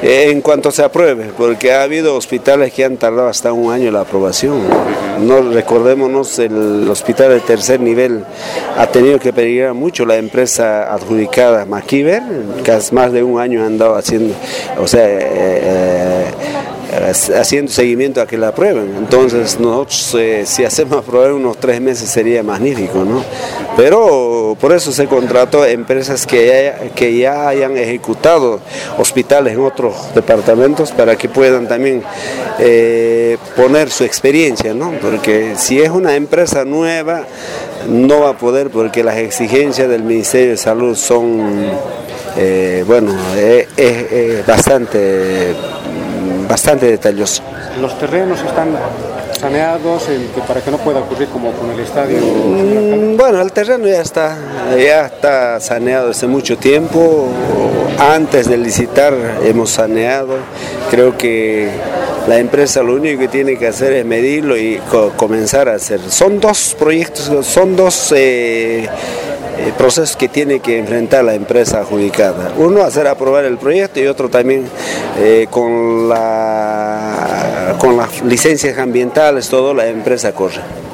En cuanto se apruebe, porque ha habido hospitales que han tardado hasta un año la aprobación. No recordémonos el hospital de tercer nivel ha tenido que pedir mucho la empresa adjudicada Maquiver, que más de un año han andado haciendo, o sea, eh, eh, haciendo seguimiento a que la aprueben. Entonces nosotros eh, si hacemos aprobar unos tres meses sería magnífico, ¿no? Pero por eso se contrató empresas que ya, que ya hayan ejecutado hospitales en otros departamentos para que puedan también eh, poner su experiencia, ¿no? Porque si es una empresa nueva no va a poder porque las exigencias del Ministerio de Salud son, eh, bueno, es bastante bastante detalloso. Los terrenos están saneados para que no pueda ocurrir como con el estadio. Mm, bueno, el terreno ya está, ya está saneado hace mucho tiempo. Antes de licitar hemos saneado. Creo que la empresa lo único que tiene que hacer es medirlo y comenzar a hacer. Son dos proyectos, son dos eh, eh, procesos que tiene que enfrentar la empresa adjudicada. Uno, hacer aprobar el proyecto y otro también eh, con, la, con las licencias ambientales, todo la empresa corre.